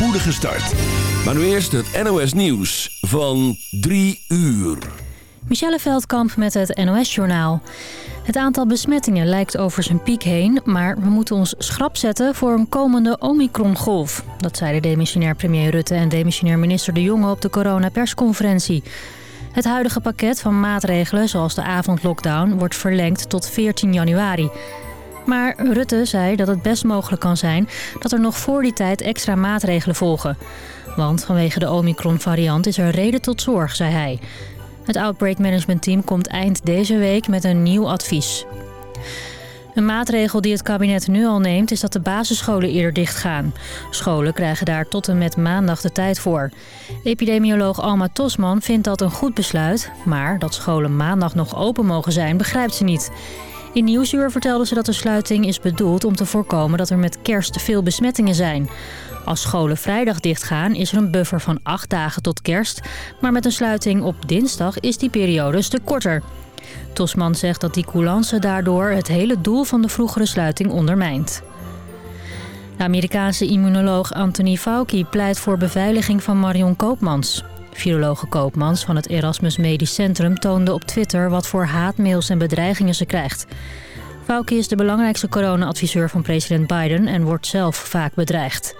spoedige start. Maar nu eerst het NOS Nieuws van 3 uur. Michelle Veldkamp met het NOS-journaal. Het aantal besmettingen lijkt over zijn piek heen... maar we moeten ons schrap zetten voor een komende Omicron-golf. Dat zeiden demissionair premier Rutte en demissionair minister De Jonge... op de coronapersconferentie. Het huidige pakket van maatregelen, zoals de avondlockdown... wordt verlengd tot 14 januari. Maar Rutte zei dat het best mogelijk kan zijn... dat er nog voor die tijd extra maatregelen volgen. Want vanwege de Omicron-variant is er reden tot zorg, zei hij... Het Outbreak Management Team komt eind deze week met een nieuw advies. Een maatregel die het kabinet nu al neemt is dat de basisscholen eerder dichtgaan. Scholen krijgen daar tot en met maandag de tijd voor. Epidemioloog Alma Tosman vindt dat een goed besluit... maar dat scholen maandag nog open mogen zijn begrijpt ze niet. In Nieuwsuur vertelde ze dat de sluiting is bedoeld om te voorkomen dat er met kerst veel besmettingen zijn. Als scholen vrijdag dichtgaan is er een buffer van acht dagen tot kerst. Maar met een sluiting op dinsdag is die periode een stuk korter. Tosman zegt dat die coulance daardoor het hele doel van de vroegere sluiting ondermijnt. De Amerikaanse immunoloog Anthony Fauci pleit voor beveiliging van Marion Koopmans. Virologe Koopmans van het Erasmus Medisch Centrum toonde op Twitter wat voor haatmails en bedreigingen ze krijgt. Fauci is de belangrijkste corona-adviseur van president Biden en wordt zelf vaak bedreigd.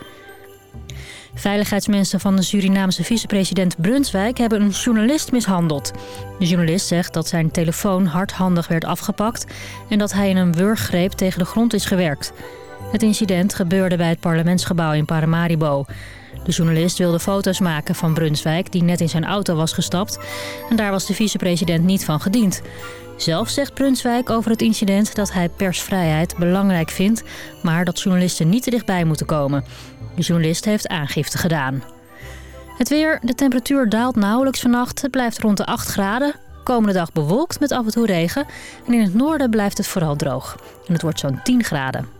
Veiligheidsmensen van de Surinaamse vicepresident Brunswijk hebben een journalist mishandeld. De journalist zegt dat zijn telefoon hardhandig werd afgepakt... en dat hij in een wurggreep tegen de grond is gewerkt. Het incident gebeurde bij het parlementsgebouw in Paramaribo. De journalist wilde foto's maken van Brunswijk, die net in zijn auto was gestapt. En daar was de vicepresident niet van gediend. Zelf zegt Brunswijk over het incident dat hij persvrijheid belangrijk vindt... maar dat journalisten niet te dichtbij moeten komen. De journalist heeft aangifte gedaan. Het weer, de temperatuur daalt nauwelijks vannacht. Het blijft rond de 8 graden. Komende dag bewolkt met af en toe regen. En in het noorden blijft het vooral droog. En het wordt zo'n 10 graden.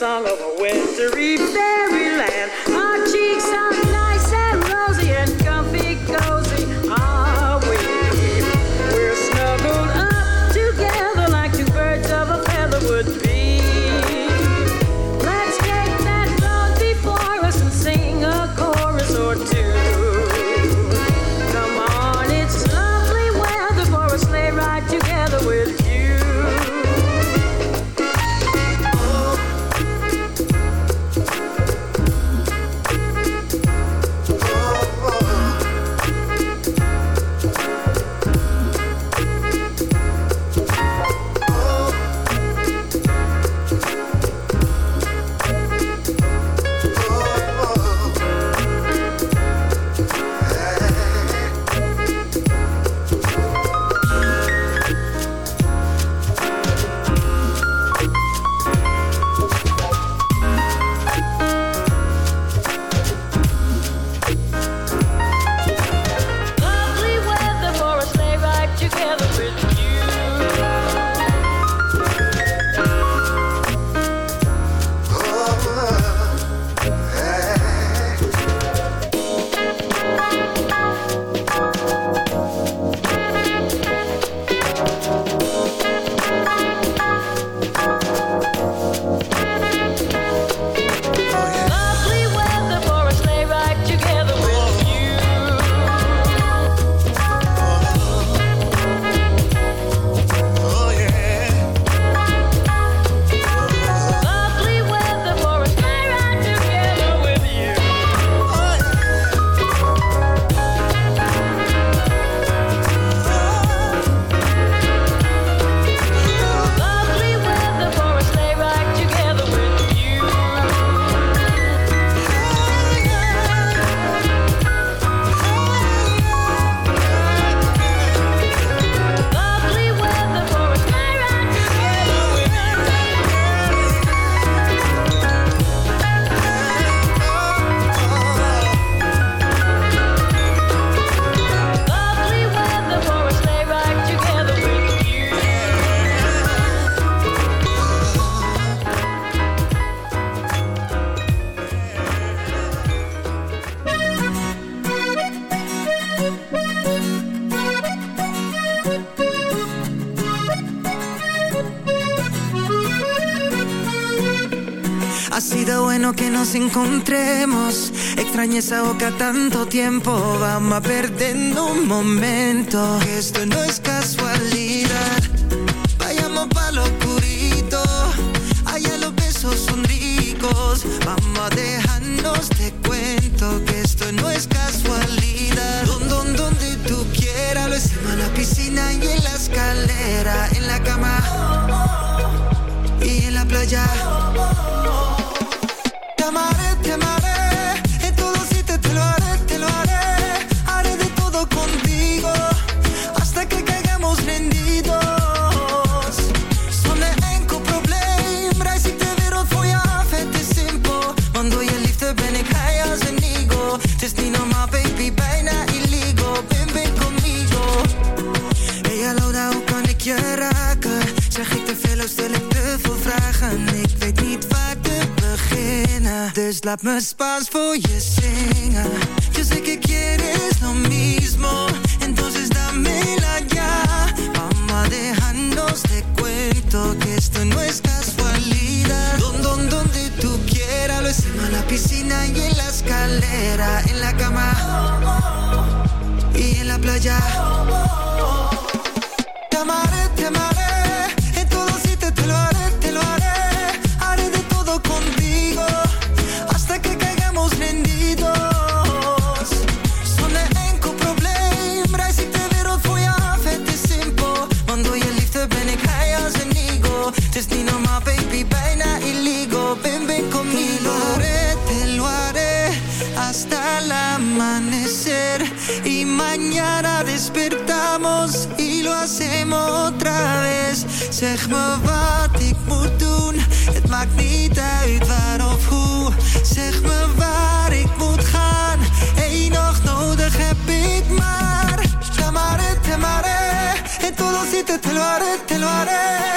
song nos encontremos. Extrañé esa boca tanto tiempo. Vamos a perder un momento. Esto no es casualidad. Vayamos pa' locura got my spots for you. Yo sé que quieres lo mismo, entonces dámela ya. Mamá, dejanos te cuento que esto no es casualidad. Don, don, donde tú quieras, lo hicimos en la piscina y en la escalera, en la cama y en la playa te lo haré, te lo haré.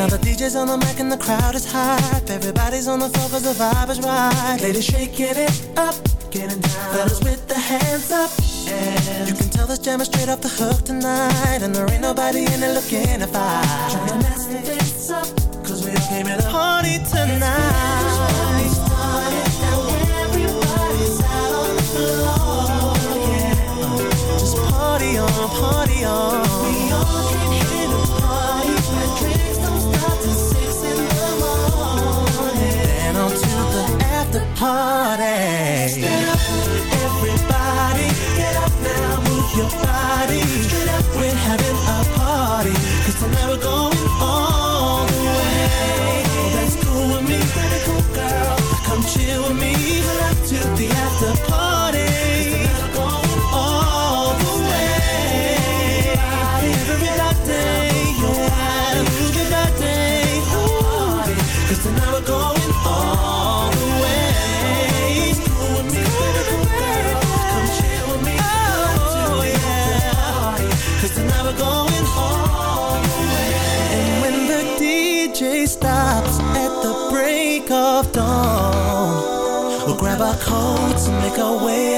Now the DJ's on the mic and the crowd is hype. Everybody's on the floor cause the vibe is right. Ladies shaking it up, getting down. Fellas with the hands up. And you can tell this jam is straight off the hook tonight. And there ain't nobody in it looking to fight. Trying to mess this up, cause we came in to party tonight. Party now everybody's out on the floor. Yeah. Just party on, party on. We all party. Stand up, everybody, get up now, move your body. Straight up, we're having a party. Cause tonight we're going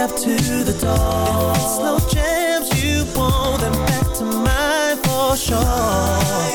up to the door. Slow jams, you want them back to mine for sure.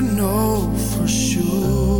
I know for sure.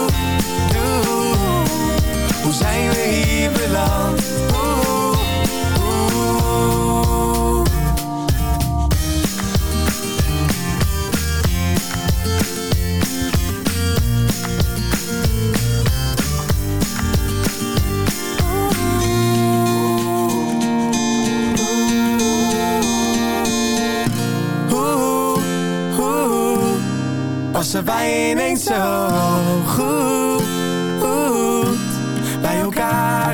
hoe zijn we hier beland? Oeh. Passen ineens zo goed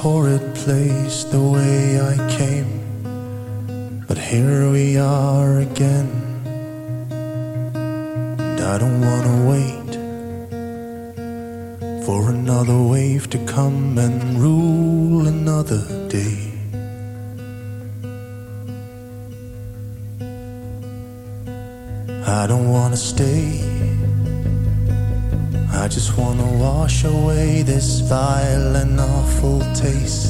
horrid place the way I came, but here we are again. And I don't want to wait for another wave to come and rule another day. I don't want to stay. I just want to wash away this violence taste.